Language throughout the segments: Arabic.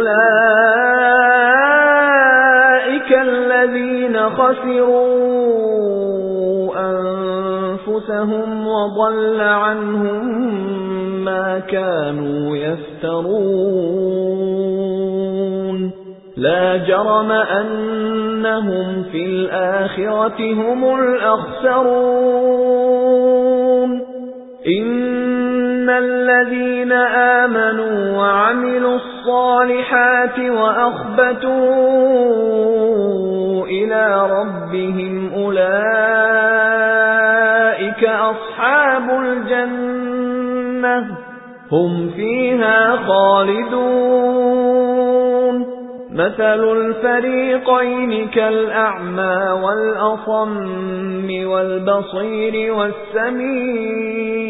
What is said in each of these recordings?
أُولَئِكَ الَّذِينَ خَسِرُوا أَنفُسَهُمْ وَضَلَّ عَنْهُم مَّا كَانُوا يَفْتَرُونَ. لَا جَرَمَ أَنَّهُمْ فِي الْآخِرَةِ هُمُ الْأَخْسَرُونَ. إِنَّ الَّذِينَ آمَنُوا الصَّالِحَاتِ وَأَخْبَتُوا إِلَى رَبِّهِمْ أُولَئِكَ أَصْحَابُ الْجَنَّةِ هُمْ فِيهَا خَالِدُونَ. مَثَلُ الْفَرِيقَيْنِ كَالْأَعْمَى وَالْأَصَمِّ وَالْبَصِيرِ وَالسَّمِيعِ.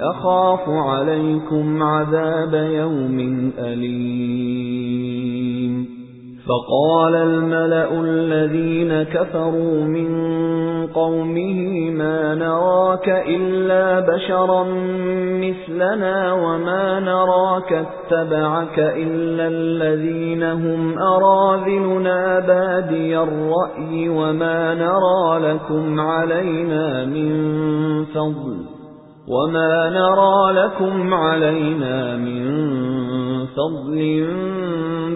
أَخَافُ عَلَيْكُمْ عَذَابَ يَوْمٍ أَلِيمٍ. فَقَالَ الْمَلَأُ الَّذِينَ كَفَرُوا مِنْ قَوْمِهِ مَا نَرَاكَ إِلَّا بَشَرًا مِثْلَنَا وَمَا نَرَاكَ اتَّبَعَكَ إِلَّا الَّذِينَ هُمْ أَرَاذِلُنَا بَادِيَ الرَّأْيِ وَمَا نَرَى لَكُمْ عَلَيْنَا مِنْ فَضْلٍ. وَمَا نَرَى لَكُمْ عَلَيْنَا مِنْ فَضْلٍ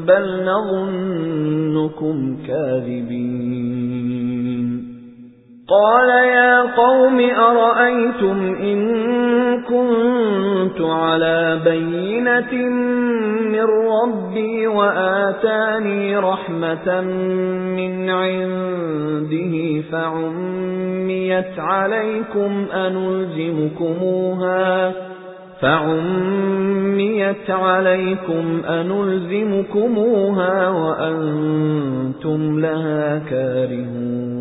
بَلْ نَظُنُّكُمْ كَاذِبِينَ قَالَ يَا قَوْمِ أَرَأَيْتُمْ إِن كُنتُ عَلَى بَيِّنَةٍ مِّن رَّبِّي وَآتَانِي رَحْمَةً مِّنْ عِندِهِ فَعُمِّيَتْ عَلَيْكُمْ أَنُلْزِمُكُمُوهَا فَعُمِّيَتْ عَلَيْكُمْ أَنُلْزِمُكُمُوهَا وَأَنتُمْ لَهَا كَارِهُونَ